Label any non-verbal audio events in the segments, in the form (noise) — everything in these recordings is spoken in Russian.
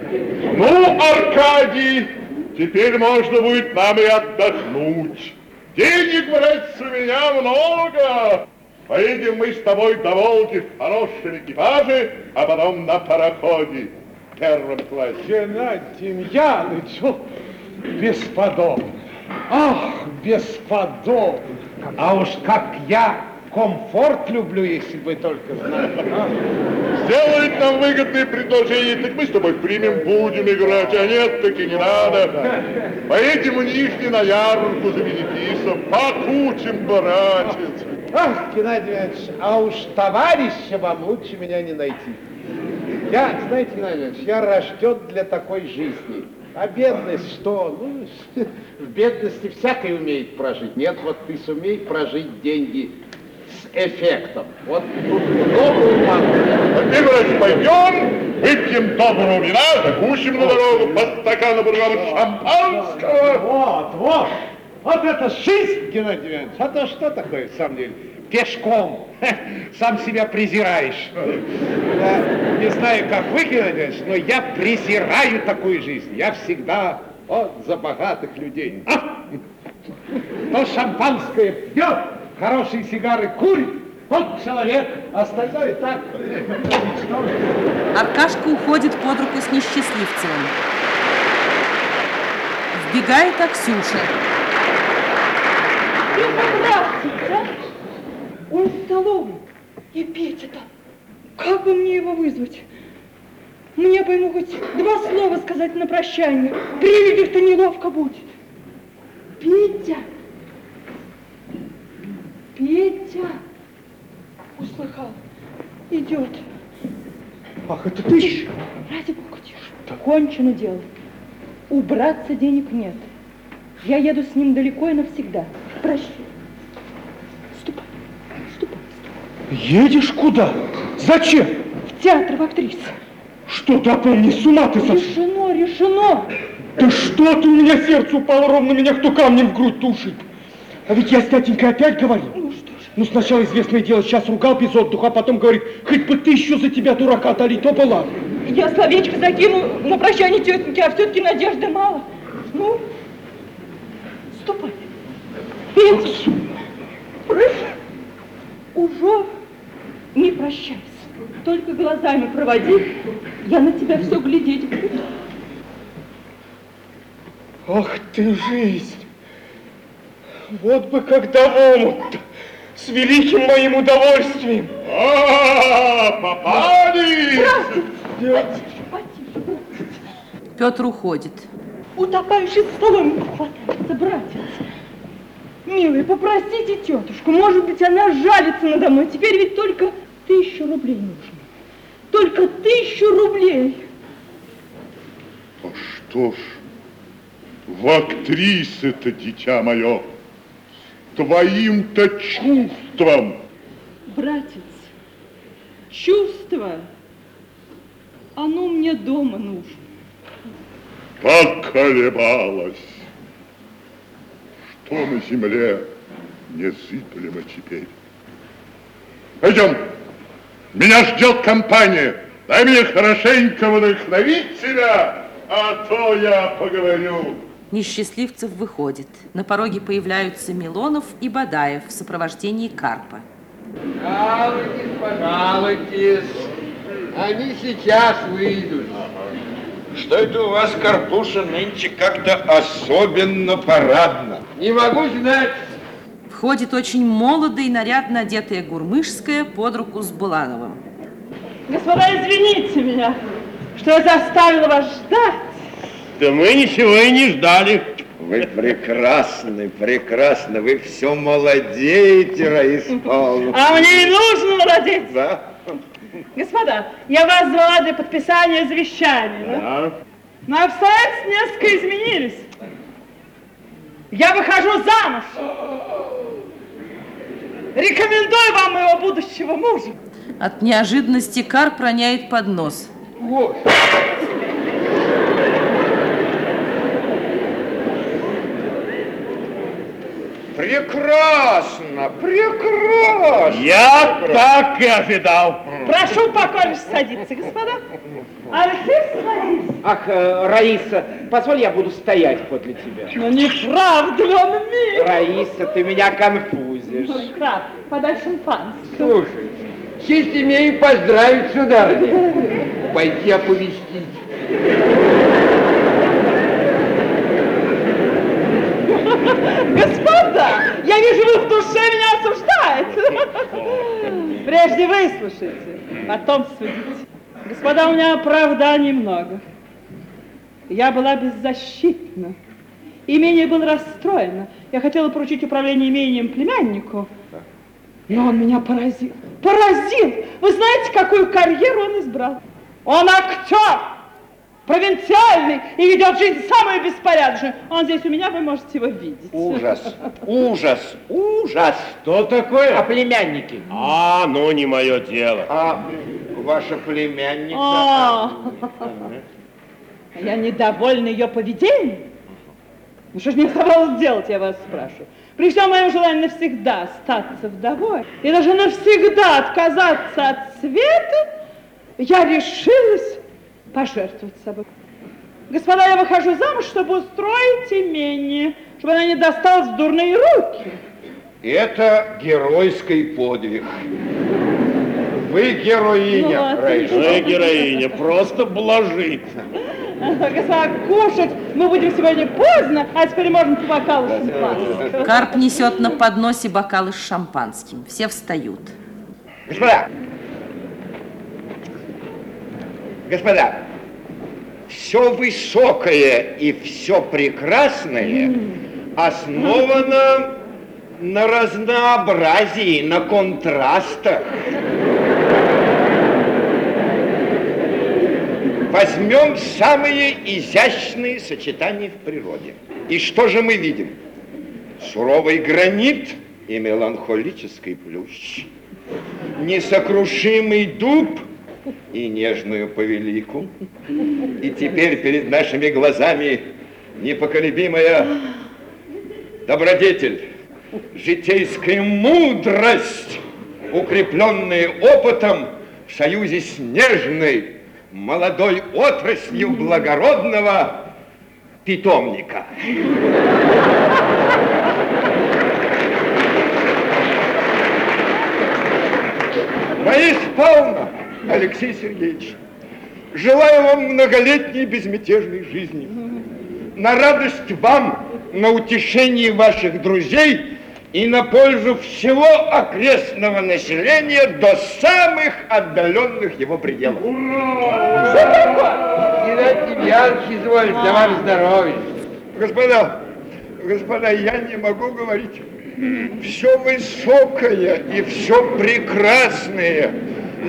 Ну, Аркадий, теперь можно будет нам и отдохнуть. Денег, братцы, у меня много. Поедем мы с тобой до Волги в хорошем экипаже, а потом на пароходе в первом классе. Геннадий о, бесподобно. Ах, бесподобно. А уж как я комфорт люблю, если бы только знали. а. Сделают нам выгодные предложения, так мы с тобой примем, будем играть, а нет, так и не надо. Поедем у Нижний на ярмарку за Венедисом, покутим, братец. Ах, Геннадий Иванович, а уж товарища вам лучше меня не найти. Я, знаете, Геннадий Иванович, я рожден для такой жизни. А бедность что? Ну, (laughs) в бедности всякой умеет прожить. Нет, вот ты сумей прожить деньги с эффектом. Вот тут добрую теперь, братец, пойдем, выпьем доброго вина, закусим на дорогу по стакану бургала шампанского. Вот, вот. Вот это жизнь, Геннадий Иванович. А то что такое, в самом деле? Пешком. Сам себя презираешь. Я не знаю, как вы, Геннадий Иванович, но я презираю такую жизнь. Я всегда вот за богатых людей. А! То шампанское пьет, хорошие сигары курит, вот человек, остальное так. Аркашка уходит под руку с несчастливцевым. Вбегает Аксюша. Братец, а? Он в столовой. И Петя там. Как бы мне его вызвать? Мне бы ему хоть два слова сказать на прощание. При людях-то неловко будет. Петя! Петя! Услыхал. Идет. Ах, это ты еще? Ради бога, тише. Кончено дело. Убраться денег нет. Я еду с ним далеко и навсегда. Прощай. Ступай. Ступай. Едешь куда? Зачем? В театр, в актрису. Что ты опомни, с ума ты сошел? Решено, решено. Да что ты, у меня сердце упало ровно, меня кто камнем в грудь тушит. А ведь я с тятенькой опять говорил. Ну что ж. Ну, сначала известное дело, сейчас ругал без отдыха, а потом говорит, хоть бы тысячу за тебя, дурака, дали, то была. Я словечко закину на прощание тетеньки, а все-таки надежды мало. Ну, ступай. Петя, прощай. Уже не прощайся. Только глазами проводи. Я на тебя все глядеть буду. Ах ты, жизнь! Вот бы когда омут с великим моим удовольствием. А, попались! Потише, потише. Петр уходит. Утопающий с соломинку хватается, братец. Милый, попросите тетушку, может быть, она жалится надо мной. Теперь ведь только тысячу рублей нужно. Только тысячу рублей. А что ж, в актрисы-то, дитя мое, твоим-то чувством. Братец, чувство, оно мне дома нужно. поколебалась. Что на земле незыблемо теперь? Пойдем, меня ждет компания. Дай мне хорошенько вдохновить тебя, а то я поговорю. Несчастливцев выходит. На пороге появляются Милонов и Бадаев в сопровождении Карпа. Пожалуйтесь, пожалуйтесь. Они сейчас выйдут. Что это у вас, Карпуша, нынче как-то особенно парадно? Не могу знать. Входит очень молодая и нарядно одетая Гурмышская под руку с Булановым. Господа, извините меня, что я заставила вас ждать. Да мы ничего и не ждали. Вы прекрасны, прекрасны, вы все молодеете, Раиса Павловна. А мне и нужно молодец. Да? Господа, я вас звала для подписания завещания. Да? Но обстоятельства несколько изменились. Я выхожу замуж. Рекомендую вам моего будущего мужа. От неожиданности Карп роняет под нос. Прекрасно, прекрасно. Я так и ожидал. Прошу покорно садиться, господа. Алексей, садись. Ах, э, Раиса, позволь, я буду стоять подле тебя. Ну, неправда, он милый. Раиса, ты меня конфузишь. Граф, подай шампанское. Слушай, честь имею поздравить, сударыня. Пойти оповестить. Господа, я вижу, вы в душе меня осуждаете. (laughs) Прежде выслушайте, потом судите. Господа, у меня оправданий много. Я была беззащитна. Имение было расстроено. Я хотела поручить управление имением племяннику, но он меня поразил. Поразил! Вы знаете, какую карьеру он избрал? Он актер! Провинциальный и ведет жизнь самую беспорядочную. Он здесь у меня, вы можете его видеть. Ужас, (laughs) ужас, ужас. Что такое? А племянники? А, ну не мое дело. А ваша племянница? А, Я недовольна ее поведением. Ну что же мне оставалось делать, я вас спрашиваю? При всем моем желании навсегда остаться вдовой и даже навсегда отказаться от света, я решилась пожертвовать собой. Господа, я выхожу замуж, чтобы устроить имение, чтобы она не досталась в дурные руки. Это геройский подвиг. Вы героиня, Ну. Вы героиня, просто блажит. Господа, кушать мы будем сегодня поздно, а теперь можно по бокалу шампанского. Карп несет на подносе бокалы с шампанским. Все встают. Господа, господа, все высокое и все прекрасное основано на разнообразии, на контрастах. Возьмем самые изящные сочетания в природе. И что же мы видим? Суровый гранит и меланхолический плющ несокрушимый дуб и нежную повелику. И теперь перед нашими глазами непоколебимая добродетель, житейская мудрость, укрепленная опытом в союзе с нежной молодой отраслью благородного питомника. Раиса Павловна, Алексей Сергеевич, желаю вам многолетней безмятежной жизни. На радость вам, на утешение ваших друзей и на пользу всего окрестного населения до самых отдаленных его пределов. Геннадий Иванович, изволь, за вам здоровья. Господа, господа, я не могу говорить. Все высокое и все прекрасное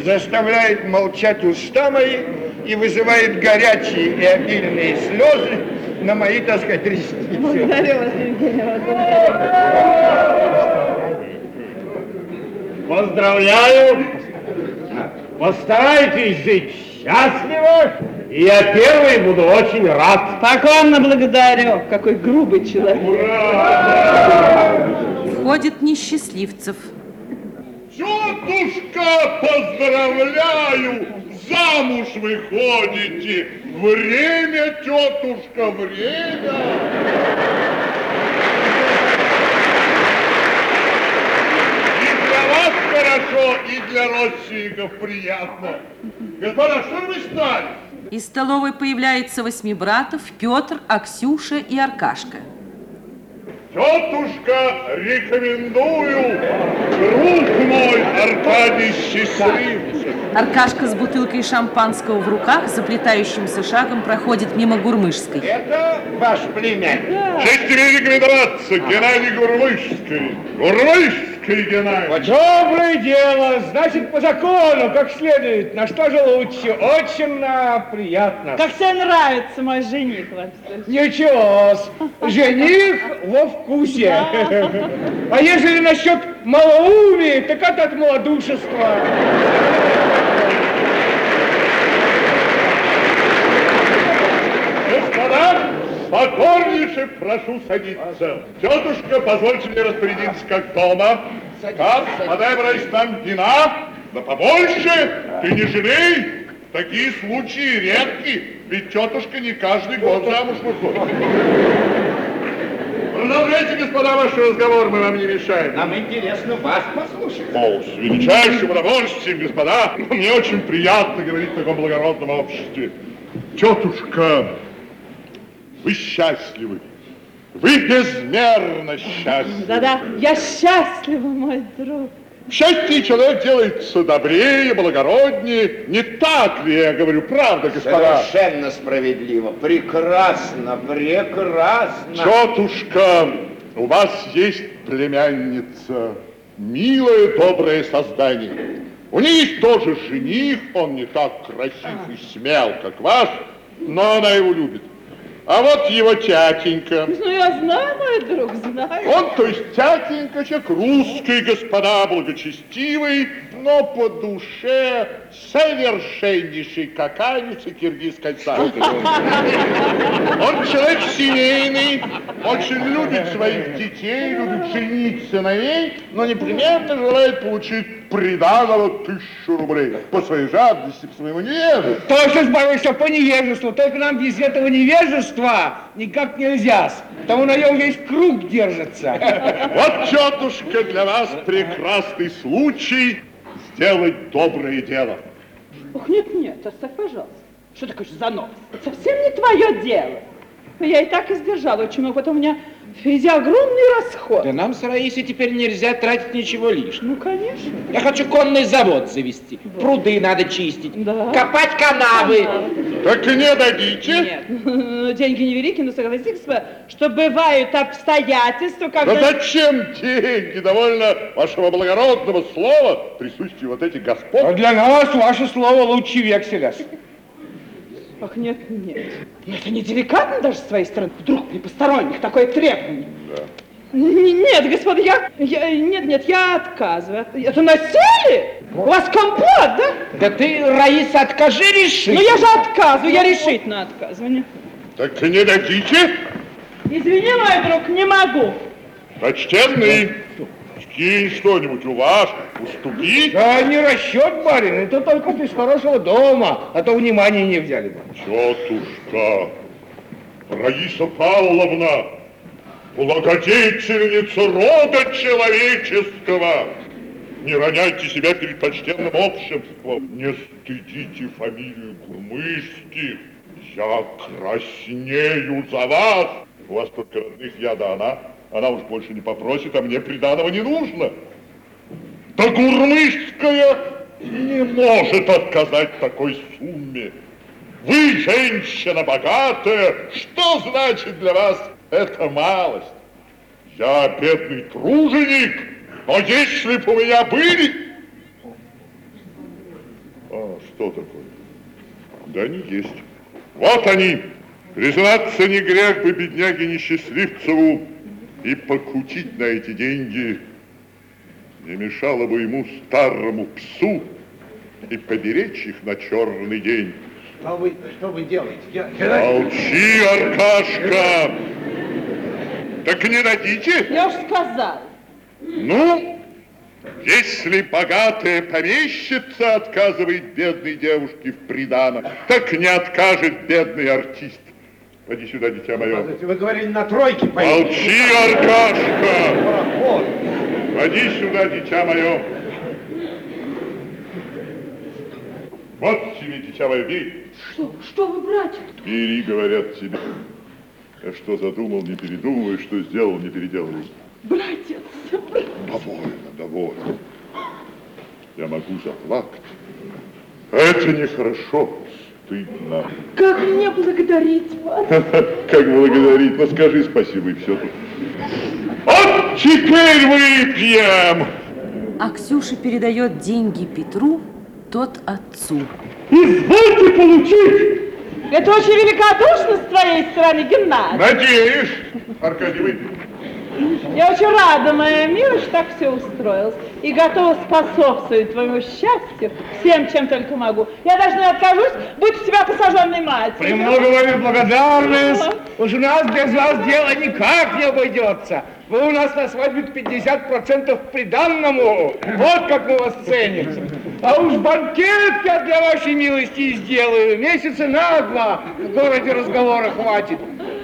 заставляет молчать уста мои и вызывает горячие и обильные слезы на мои, так сказать, ресницы. Благодарю вас, Евгений Поздравляю! Постарайтесь жить счастливо, и я первый буду очень рад. Покорно благодарю. Какой грубый человек. Входит несчастливцев. Тетушка, поздравляю! Замуж выходите! Время, тетушка, время! И для вас хорошо, и для родственников приятно. Господа, что вы стали? Из столовой появляется восьми братов Петр, Аксюша и Аркашка. Тетушка, рекомендую, друг мой Аркадий Счастливцев. Аркашка с бутылкой шампанского в руках заплетающимся шагом проходит мимо Гурмышской. Это ваш племянник. Честь тебе рекомендоваться, Геннадий Гурмышский. Гурмышский Геннадий. Доброе дело, значит, по закону, как следует. На что же лучше? Очень на приятно. Как тебе нравится мой жених, Владимир? Ничего, жених во вкусе. А ежели насчет малоумия, так это от малодушества. Господа, покорнейше прошу садиться. Тетушка, позвольте мне распорядиться как дома. Как? Подай, братец, нам вина, да побольше, ты не жалей. Такие случаи редки, ведь тетушка не каждый год замуж выходит. Продолжайте, господа, ваш разговор, мы вам не мешаем. Нам интересно вас послушать. О, с величайшим удовольствием, господа. Мне очень приятно говорить в таком благородном обществе. Тетушка, вы счастливы. Вы безмерно счастливы. Да-да, я счастлива, мой друг. Счастье человек делается добрее, благороднее. Не так ли я говорю, правда, господа? Совершенно справедливо. Прекрасно, прекрасно. Тетушка, у вас есть племянница, милое, доброе создание. У нее есть тоже жених, он не так красив и смел, как ваш, но она его любит. А вот его тятенька. Ну, я знаю, мой друг, знаю. Он, то есть тятенька, человек русский, господа, благочестивый, но по душе совершеннейший какавец и киргизской царской. Он человек семейный, очень любит своих детей, любит женить сыновей, но непременно желает получить приданого тысячу рублей по своей жадности, по своему невежеству. Точно, барышня, по невежеству. Только нам без этого невежества никак нельзя. Потому на нем весь круг держится. Вот, тетушка, для вас прекрасный случай сделать доброе дело. Ох, нет-нет, оставь, пожалуйста. Что такое за новость? Это совсем не твое дело. Я и так издержала очень много, потом у меня впереди огромный расход. Да нам с Раисой теперь нельзя тратить ничего лишнего. Ну, конечно. Я хочу конный завод завести. Пруды надо чистить. Да. Копать канавы. Так и не дадите? Нет, (laughs) ну, деньги невелики, но согласитесь, что бывают обстоятельства, Но когда... зачем деньги? Довольно вашего благородного слова присутствие вот этих А господ. для нас ваше слово лучше векселя. Ах, нет, нет. Это не деликатно даже с твоей стороны. Вдруг при посторонних такое требование. Н- Нет, господа, я, я- нет, нет, я отказываю. Это насилие? У вас компот, да? Да ты, Раиса, откажи решить. Ну я же отказываю, я решительно отказываю. Так и не дадите? Извини, мой друг, не могу. Почтенный, скинь что-нибудь у вас, уступи. Да не расчет, барин, это только без хорошего дома, а то внимания не взяли бы. Тетушка, Раиса Павловна, благодетельница рода человеческого. Не роняйте себя перед почтенным обществом. Не стыдите фамилию Гурмышских. Я краснею за вас. У вас только родных я да она. Она уж больше не попросит, а мне приданого не нужно. Да Гурмышская не может отказать такой сумме. Вы женщина богатая, что значит для вас эта малость? Я бедный труженик, но если бы у меня были... А, что такое? Да не есть. Вот они. Признаться не грех бы бедняге несчастливцеву и покутить на эти деньги. Не мешало бы ему старому псу и поберечь их на черный день. Что вы, что вы делаете? Я, Молчи, Аркашка! Так не дадите? Я уж сказал. Ну, если богатая помещица отказывает бедной девушке в приданом, так не откажет бедный артист. Поди сюда, дитя мое. Вы говорили на тройке Молчи, Аркашка! Поди сюда, дитя мое. Вот тебе, дитя мое, бери. Что, что вы, братик? Бери, говорят тебе. А что задумал, не передумывай, что сделал, не переделывай. Братец, Довольно, довольно. Я могу заплакать. Это нехорошо, стыдно. как мне благодарить вас? (laughs) Как благодарить? Ну скажи спасибо и все тут. Вот теперь выпьем! А Ксюша передает деньги Петру, тот отцу. Извольте получить! Это очень великодушно с твоей стороны, Геннадий. Надеюсь, Аркадий, выпей. Я очень рада, моя милая, что так все устроилось. И готова способствовать твоему счастью всем, чем только могу. Я даже не откажусь быть у тебя посаженной матерью. Премного вам благодарность. Уж у нас без вас дело никак не обойдется. Вы у нас на свадьбе 50% приданному. Вот как мы вас ценим. А уж банкет я для вашей милости сделаю. Месяца на два в городе разговора хватит.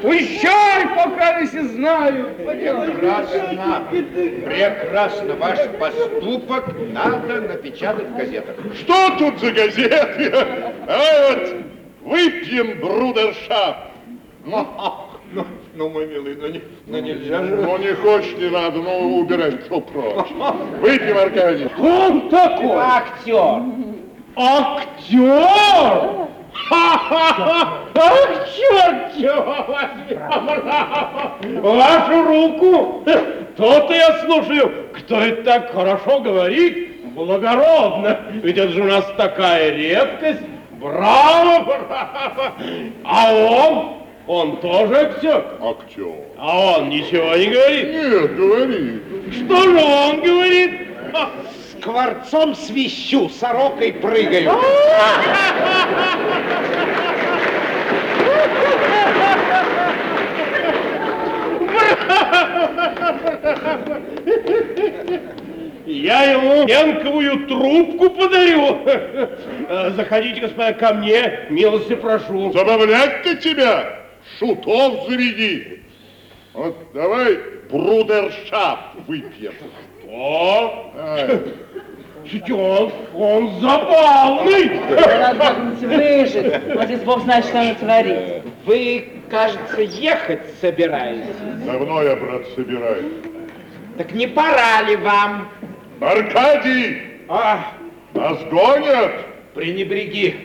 Пущай, пока не знаю. Прекрасно, прекрасно. Ваш поступок надо напечатать в газетах. Что тут за газеты? А вот выпьем брудершафт. Ну, ну, ну, мой милый, ну, не, ну нельзя же. Ну, не хочешь, не надо, ну, убирай, что прочь. (laughs) Выпьем, Аркадий. Он такой. Актер. Актер! Ах, черт его возьми! Вашу руку! То-то я слушаю, кто это так хорошо говорит, благородно. Ведь это же у нас такая редкость. Браво, браво! А он? Он тоже актер? Актер. А он ничего не говорит? Нет, говори. Что же он говорит? Скворцом свищу, сорокой прыгаю. Я ему янковую трубку подарю. Заходите, господа, ко мне, милости прошу. Забавлять-то тебя, шутов заведи. Вот давай брудершафт выпьем. О, Ай, что он, забавный. Разгадывайте, выжить. Вот здесь Бог знает, что она творит. Вы, кажется, ехать собираетесь. давно я, брат, собираюсь. Так не пора ли вам? Аркадий, А, нас гонят. пренебреги.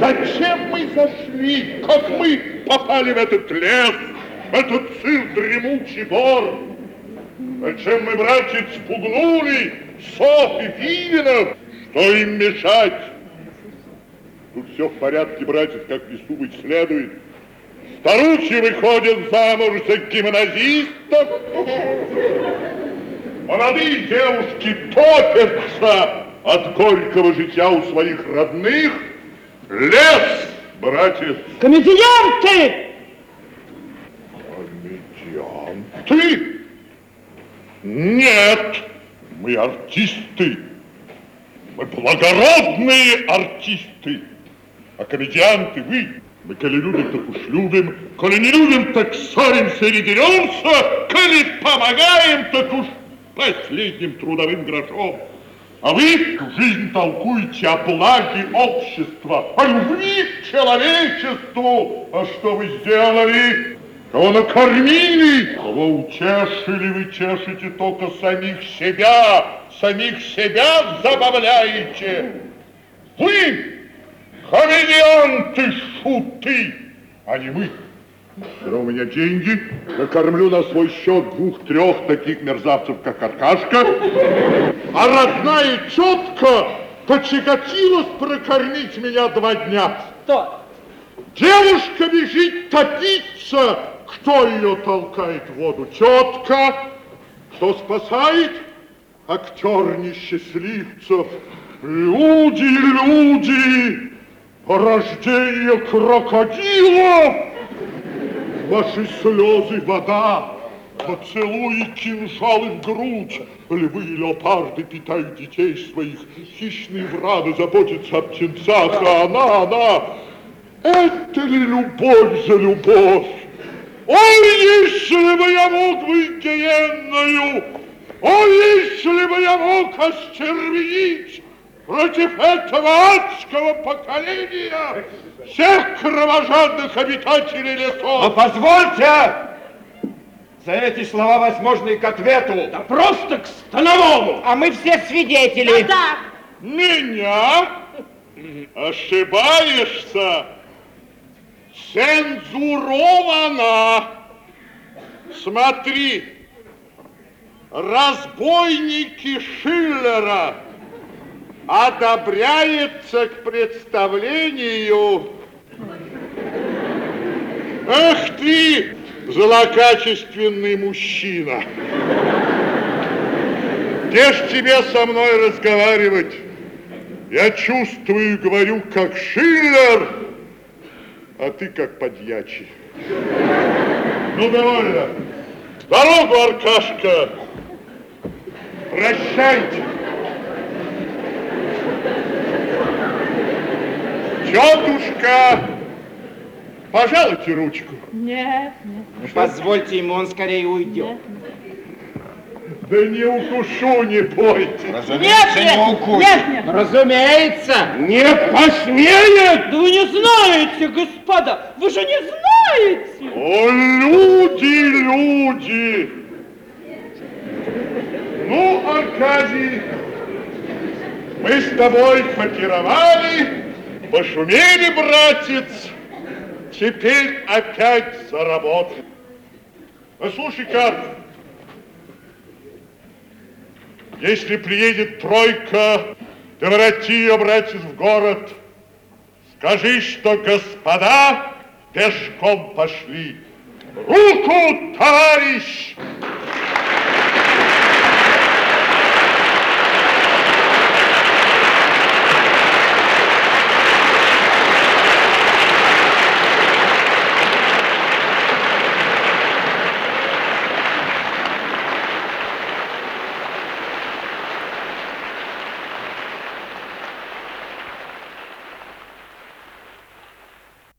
Зачем мы зашли? Как мы попали в этот лес, в этот цирк дремучий бор? Зачем мы, братец, спугнули сов и филинов? Что им мешать? Тут все в порядке, братец, как лесу быть следует. Старухи выходят замуж за гимназистов. Молодые девушки топятся от горького житья у своих родных. Лес, братец. Комедианты! Комедианты? Нет, мы артисты. Мы благородные артисты. А комедианты вы. Мы, коли любим, так уж любим. Коли не любим, так ссоримся или деремся. Коли помогаем, так уж последним трудовым грошом. А вы жизнь толкуете о благе общества, о любви к человечеству. А что вы сделали? Кого накормили? Кого утешили? Вы чешете только самих себя. Самих себя забавляете. Вы комедианты, шуты, а не мы. Когда у меня деньги, накормлю на свой счет двух-трех таких мерзавцев, как Аркашка. А родная тетка почекотилась прокормить меня два дня. Кто? Девушка бежит топиться. Кто ее толкает в воду? Тетка. Кто спасает? Актер несчастливцев. Люди, люди, порождение крокодилов. Ваши слезы вода, поцелуи кинжалы в грудь. Львы и леопарды питают детей своих. Хищные врады заботятся об птенцах, а она, она... Это ли любовь за любовь? Ой, если бы я мог быть гиенною, ой, если бы я мог остервенить против этого адского поколения всех кровожадных обитателей Но лесов. позвольте! За эти слова возможны к ответу. Да просто к становому. А мы все свидетели. Да, Меня? Ошибаешься. Цензуровано. Смотри. Разбойники Шиллера одобряется к представлению. Ах ты, злокачественный мужчина! Где ж тебе со мной разговаривать? Я чувствую говорю, как Шиллер, а ты как подьячий. Ну, довольно. Дорогу, Аркашка. Прощайте. Тетушка, пожалуйте ручку. Нет, нет, Позвольте ему, он скорее уйдет. Да не укушу, не бойтесь. нет, Разумеется, не нет, укусит. нет, нет. Разумеется. Не посмеет! Да вы не знаете, господа, вы же не знаете. О, люди, люди! Ну, Аркадий, мы с тобой попировали, пошумели, братец, теперь опять заработаем. Ну, слушай-ка, если приедет тройка, ты врати ее, братец, в город, скажи, что господа пешком пошли. Руку, товарищ!